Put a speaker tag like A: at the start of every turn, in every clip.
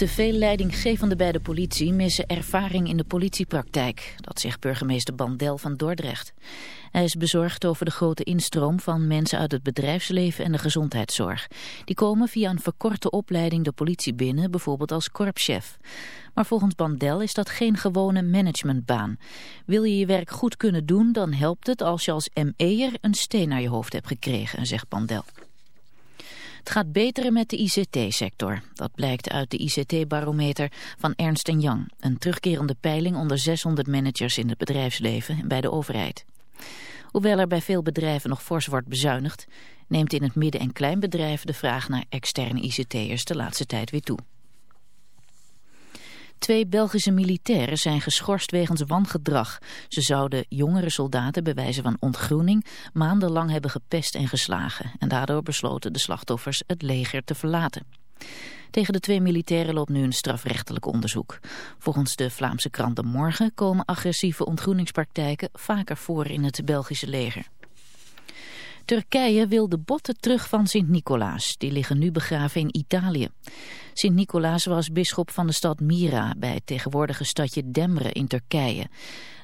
A: Te veel leidinggevenden bij de politie missen ervaring in de politiepraktijk. Dat zegt burgemeester Bandel van Dordrecht. Hij is bezorgd over de grote instroom van mensen uit het bedrijfsleven en de gezondheidszorg. Die komen via een verkorte opleiding de politie binnen, bijvoorbeeld als korpschef. Maar volgens Bandel is dat geen gewone managementbaan. Wil je je werk goed kunnen doen, dan helpt het als je als ME'er een steen naar je hoofd hebt gekregen, zegt Bandel. Het gaat beter met de ICT-sector. Dat blijkt uit de ICT-barometer van Ernst Young. Een terugkerende peiling onder 600 managers in het bedrijfsleven en bij de overheid. Hoewel er bij veel bedrijven nog fors wordt bezuinigd... neemt in het midden- en kleinbedrijf de vraag naar externe ICT'ers de laatste tijd weer toe. Twee Belgische militairen zijn geschorst wegens wangedrag. Ze zouden jongere soldaten bij wijze van ontgroening maandenlang hebben gepest en geslagen. En daardoor besloten de slachtoffers het leger te verlaten. Tegen de twee militairen loopt nu een strafrechtelijk onderzoek. Volgens de Vlaamse krant De Morgen komen agressieve ontgroeningspraktijken vaker voor in het Belgische leger. Turkije wil de botten terug van Sint-Nicolaas. Die liggen nu begraven in Italië. Sint-Nicolaas was bisschop van de stad Mira bij het tegenwoordige stadje Demre in Turkije.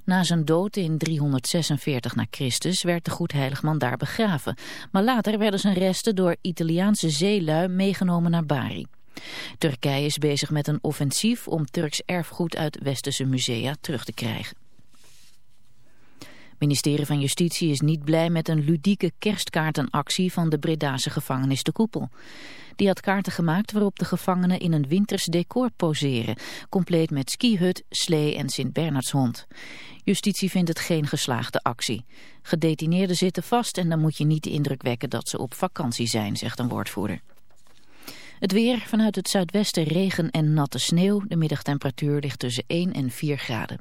A: Na zijn dood in 346 na Christus werd de goedheiligman daar begraven. Maar later werden zijn resten door Italiaanse zeelui meegenomen naar Bari. Turkije is bezig met een offensief om Turks erfgoed uit westerse musea terug te krijgen. Ministerie van Justitie is niet blij met een ludieke kerstkaartenactie van de Bredase gevangenis De Koepel. Die had kaarten gemaakt waarop de gevangenen in een winters decor poseren, compleet met skihut, slee en Sint-Bernardshond. Justitie vindt het geen geslaagde actie. Gedetineerden zitten vast en dan moet je niet de indruk wekken dat ze op vakantie zijn, zegt een woordvoerder. Het weer vanuit het zuidwesten regen en natte sneeuw. De middagtemperatuur ligt tussen 1 en 4 graden.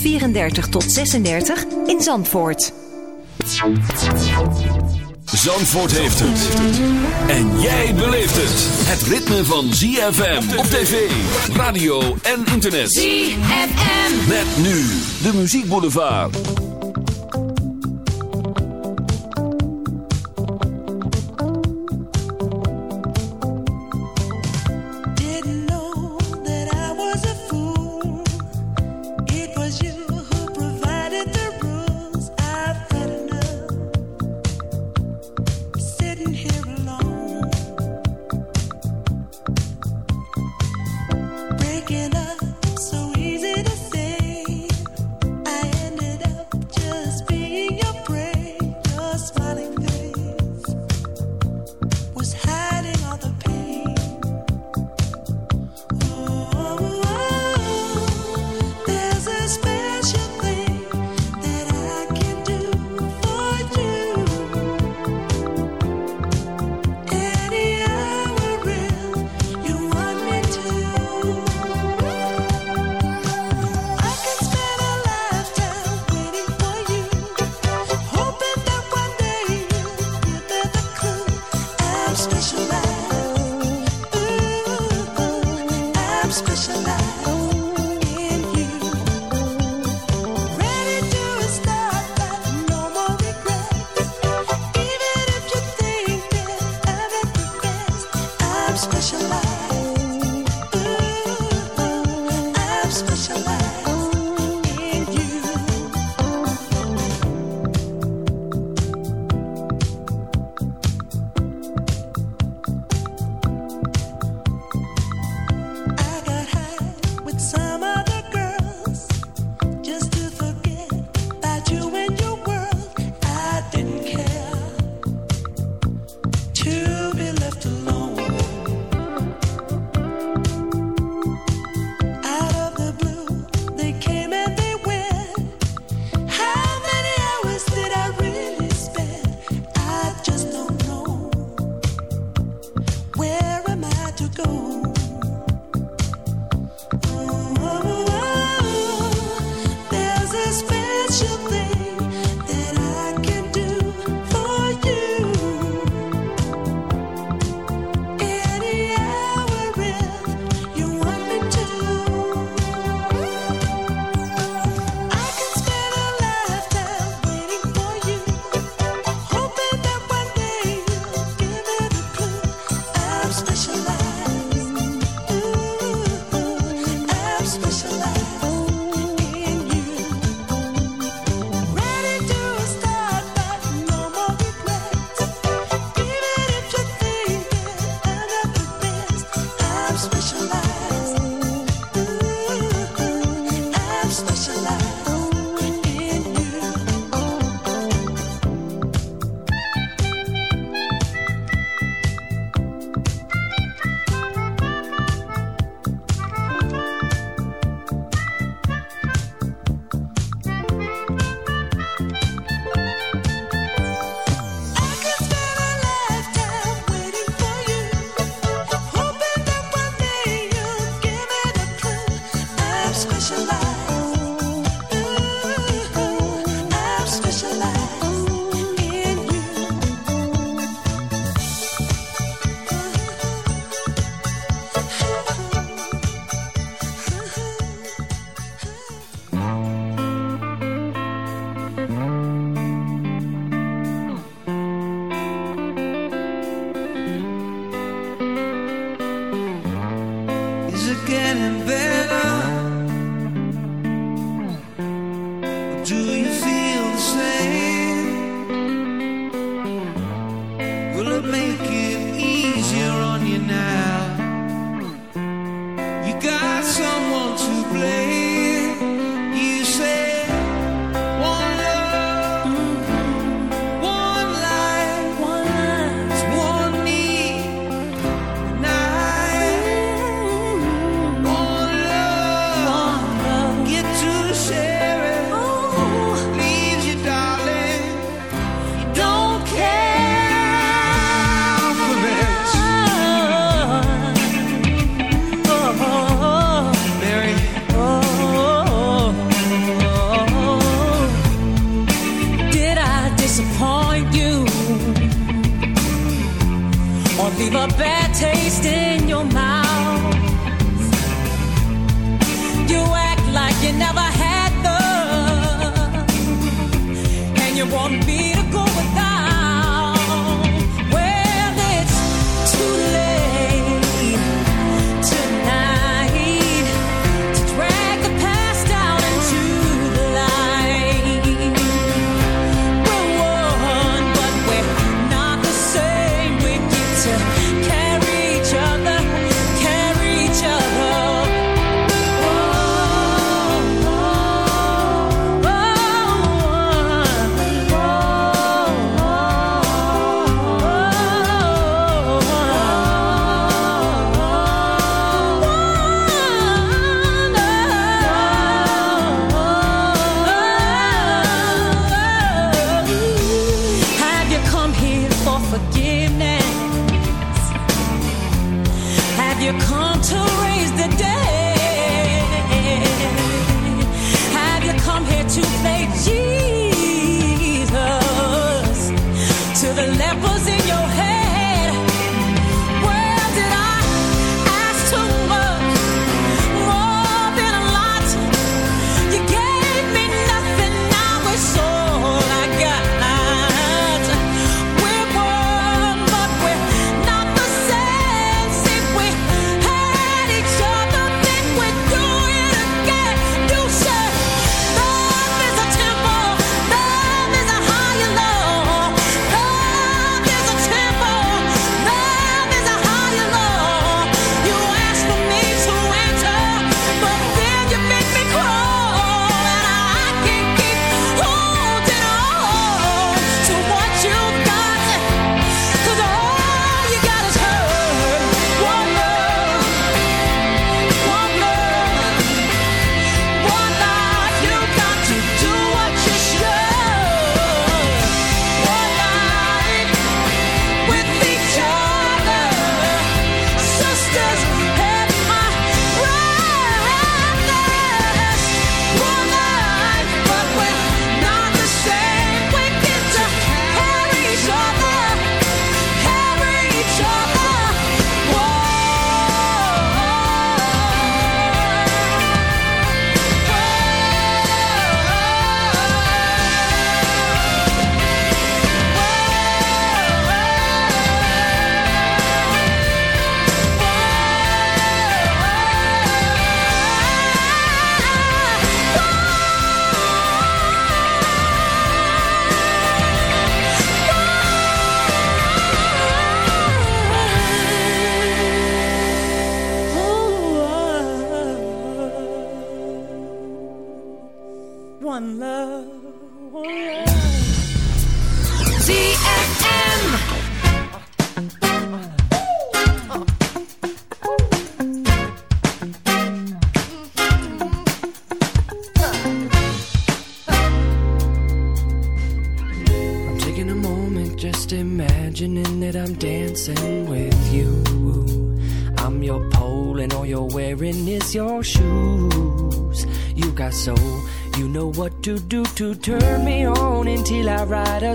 B: 34 tot 36 in Zandvoort.
C: Zandvoort heeft het. En jij beleeft het. Het ritme van ZFM op tv, radio en internet.
D: ZFM.
C: Met nu de muziekboulevard.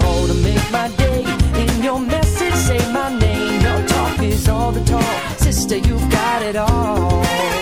E: call to make my day. In your message, say my name. Your talk is all the talk. Sister, you've got it all.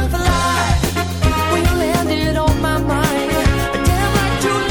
E: had on my mind. Damn, I do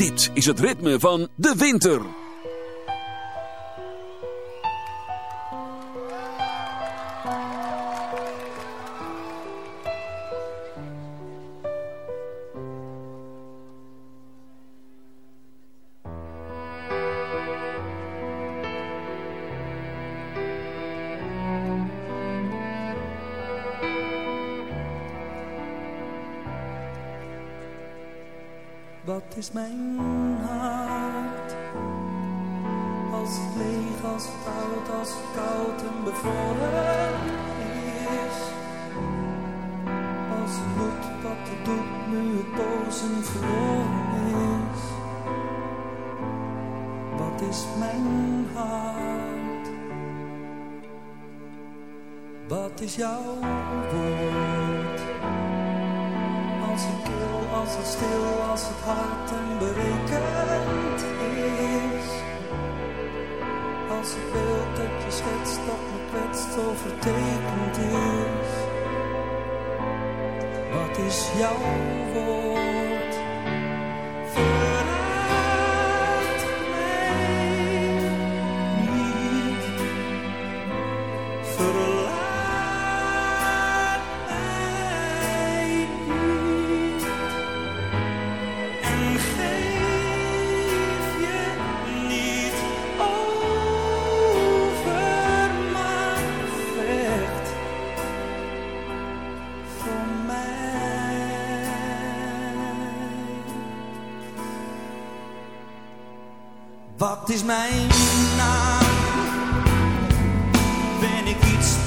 C: Dit is het ritme van de winter.
F: is mijn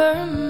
F: over.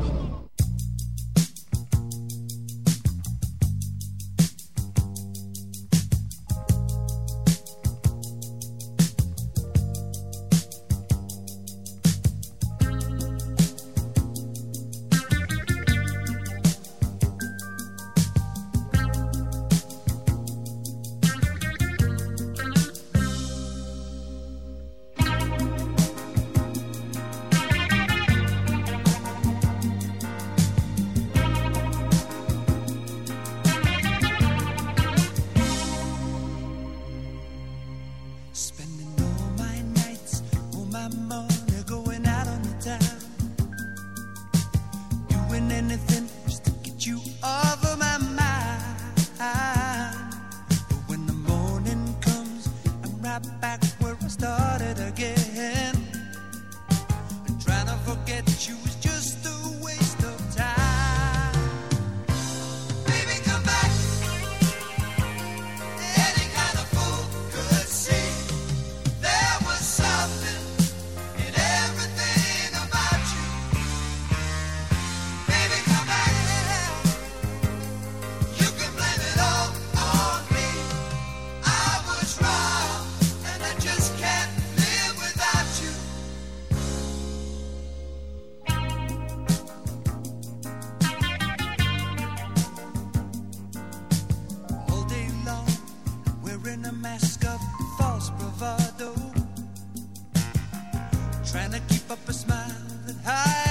F: wearing a mask of false bravado, trying to keep up a smile that hides.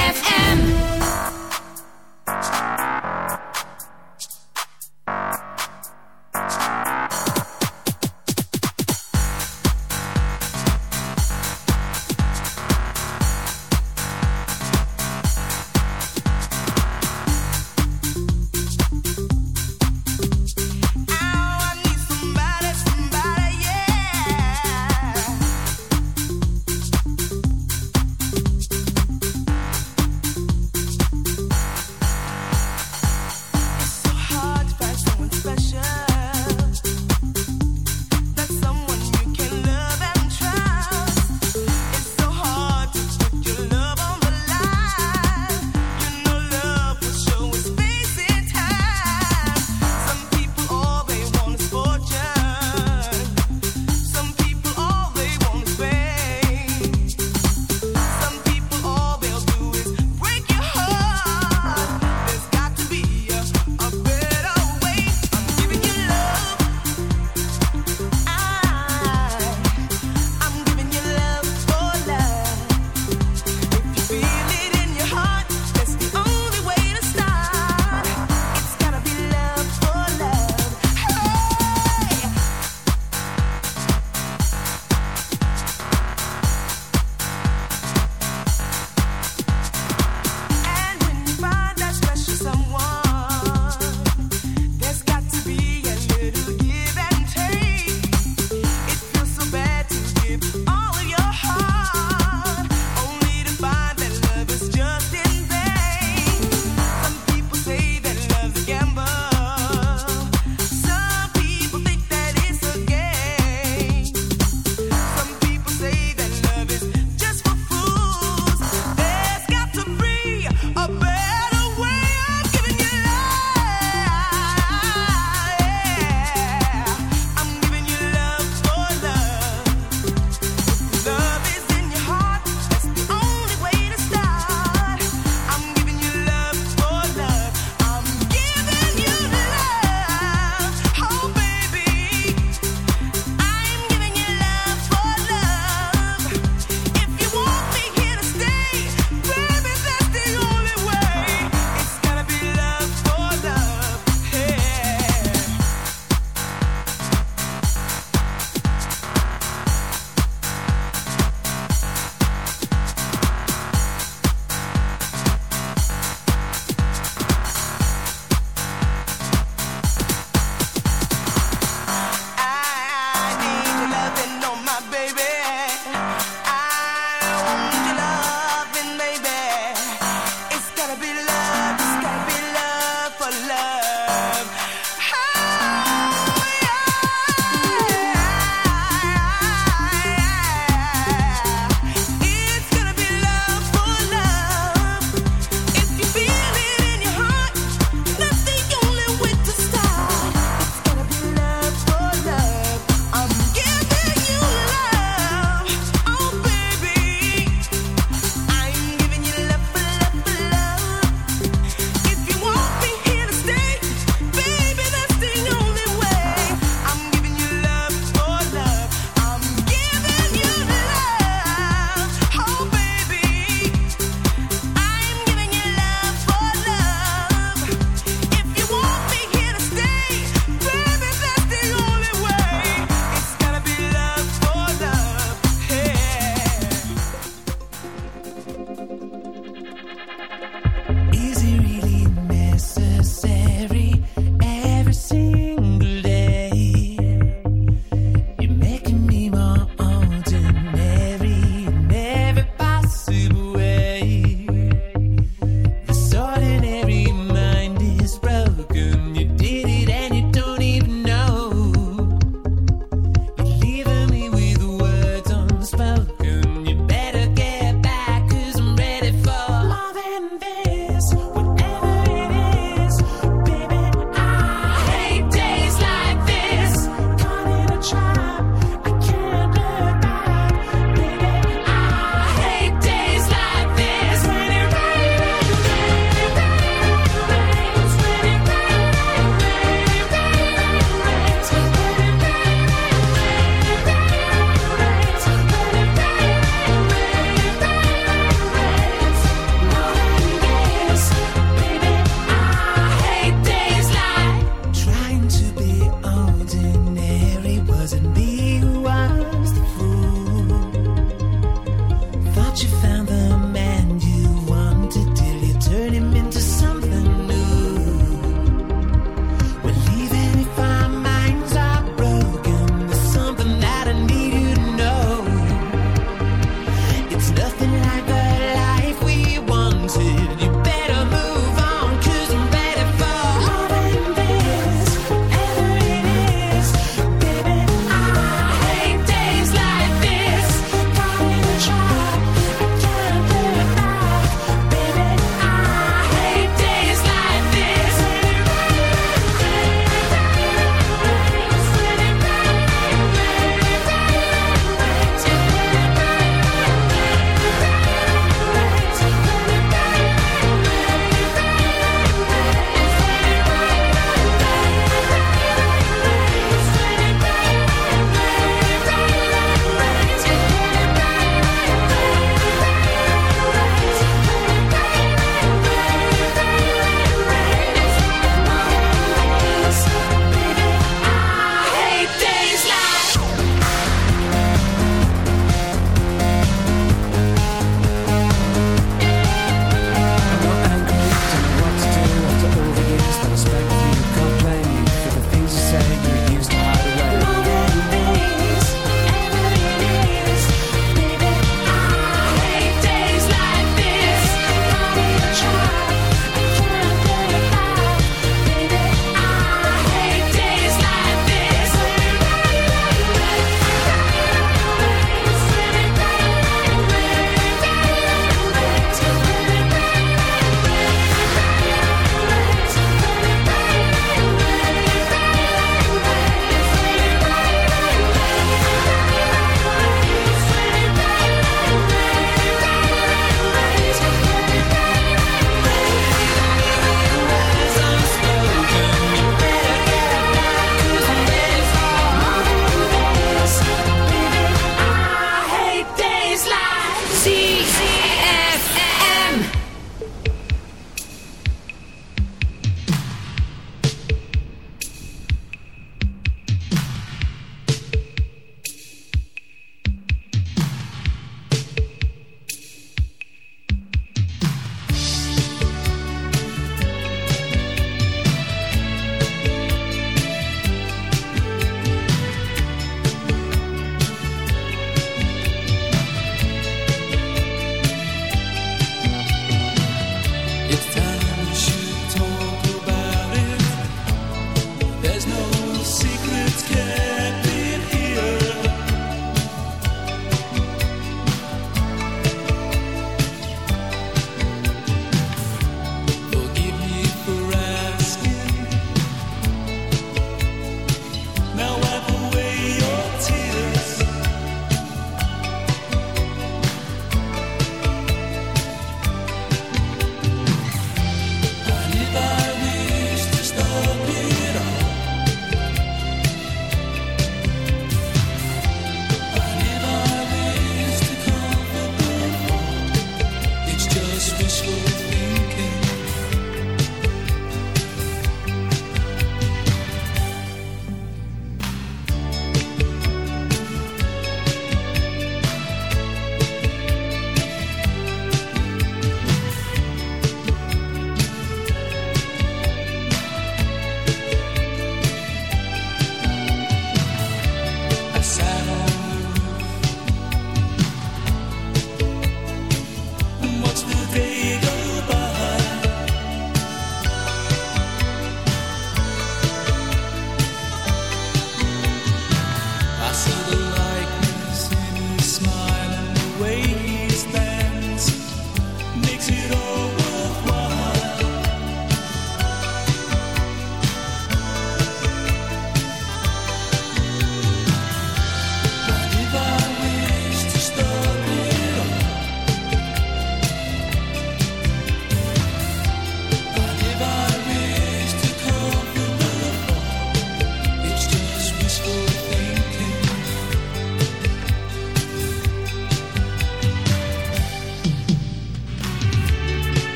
G: Christmas.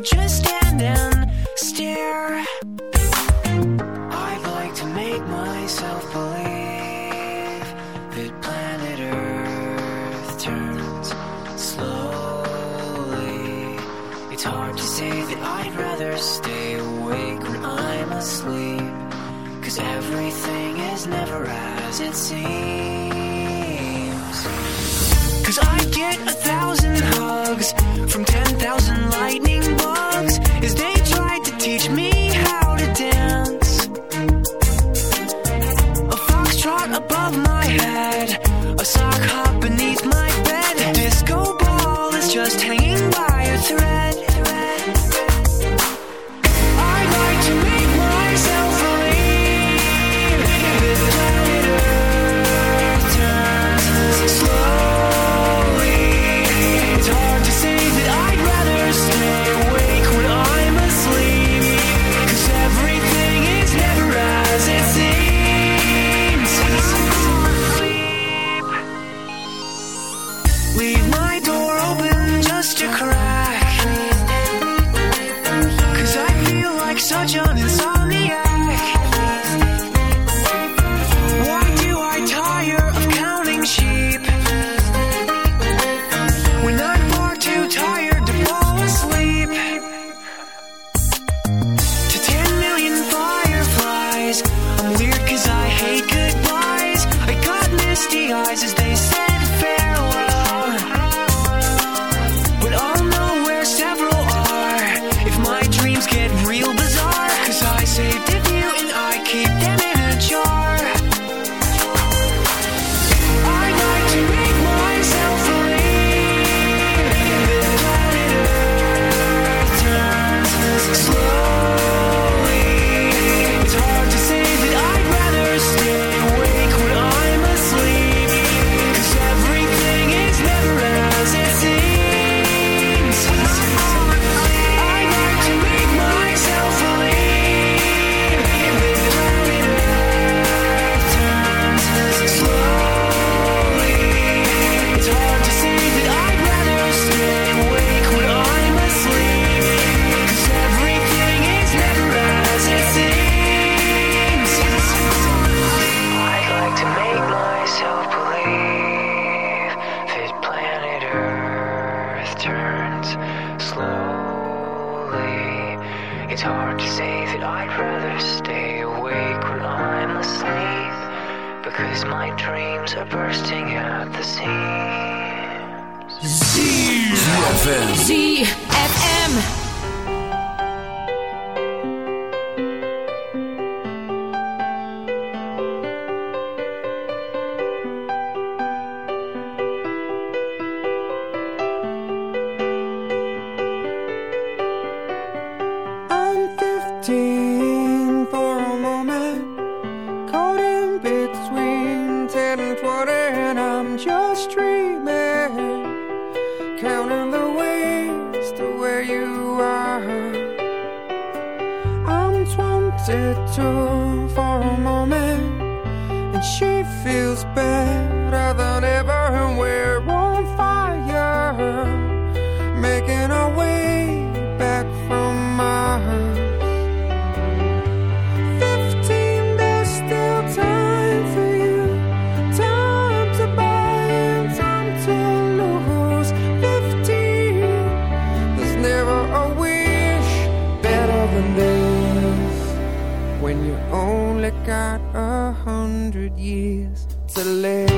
G: Just
H: feels better than the
C: eh.
I: lake.